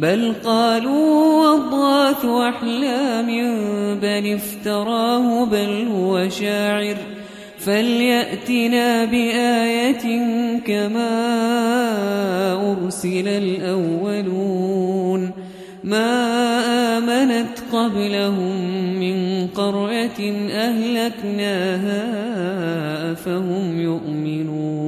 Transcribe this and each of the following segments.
بل قالوا أضغاث أحلام بل افتراه بل هو شاعر. فليأتنا بآية كما أرسل الأولون. ما آمنت قبلهم من قرية أهلكناها فهم يؤمنون.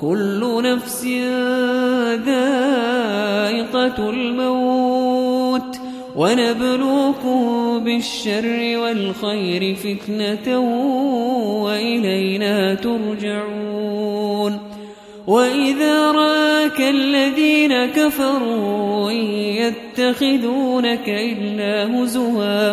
كل نفس ذائقة الموت ونبلوكم بالشر والخير فتنة وإلينا ترجعون وإذا راك الذين كفروا إن يتخذونك إلا هزوا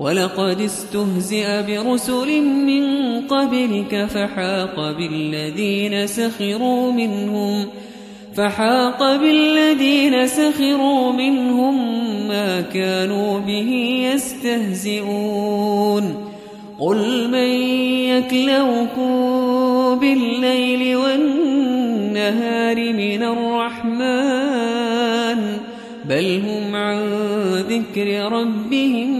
ولقد استهزئ برسل من قبلك فحاق بالذين سخروا منهم فحاق بالذين سخروا منهم ما كانوا به يستهزئون قل من يكلوكم بالليل والنهار من الرحمن بل هم عن ذكر ربهم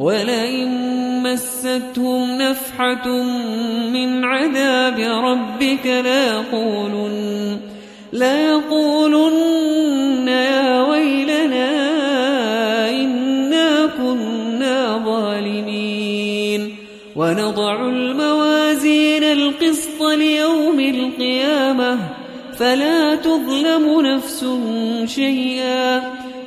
ولئن مستهم نفحة من عذاب ربك ليقولن ليقولن يا ويلنا إنا كنا ظالمين. ونضع الموازين القسط ليوم القيامة. فلا تظلم نفس شيئا.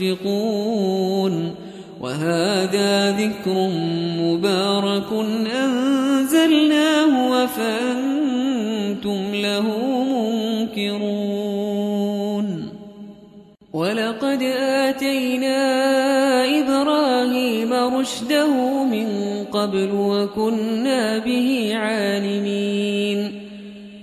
مشفقون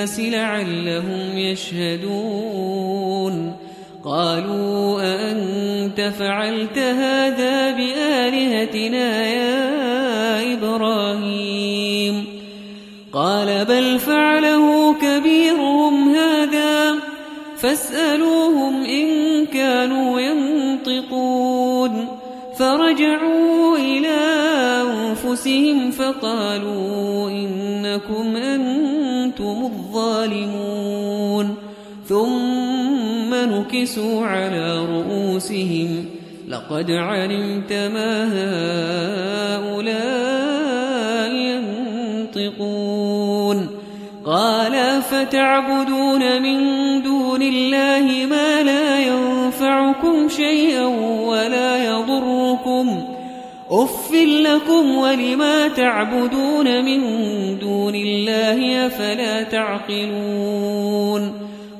الناس لعلهم يشهدون. قالوا أأنت فعلت هذا بآلهتنا يا نكسوا على رؤوسهم لقد علمت ما هؤلاء ينطقون. قال فتعبدون من دون الله ما لا ينفعكم شيئا ولا يضركم؟ أف لكم ولما تعبدون من دون الله أفلا تعقلون؟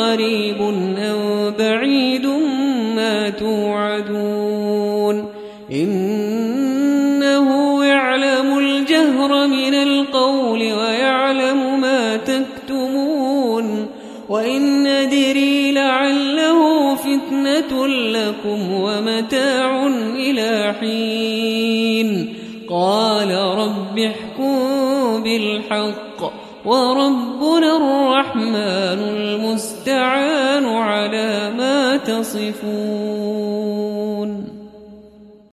قريب أو بعيد ما توعدون إنه يعلم الجهر من القول ويعلم ما تكتمون وإن أدري لعله فتنة لكم ومتاع إلى حين قال رب احكم بالحق وربنا الرحمن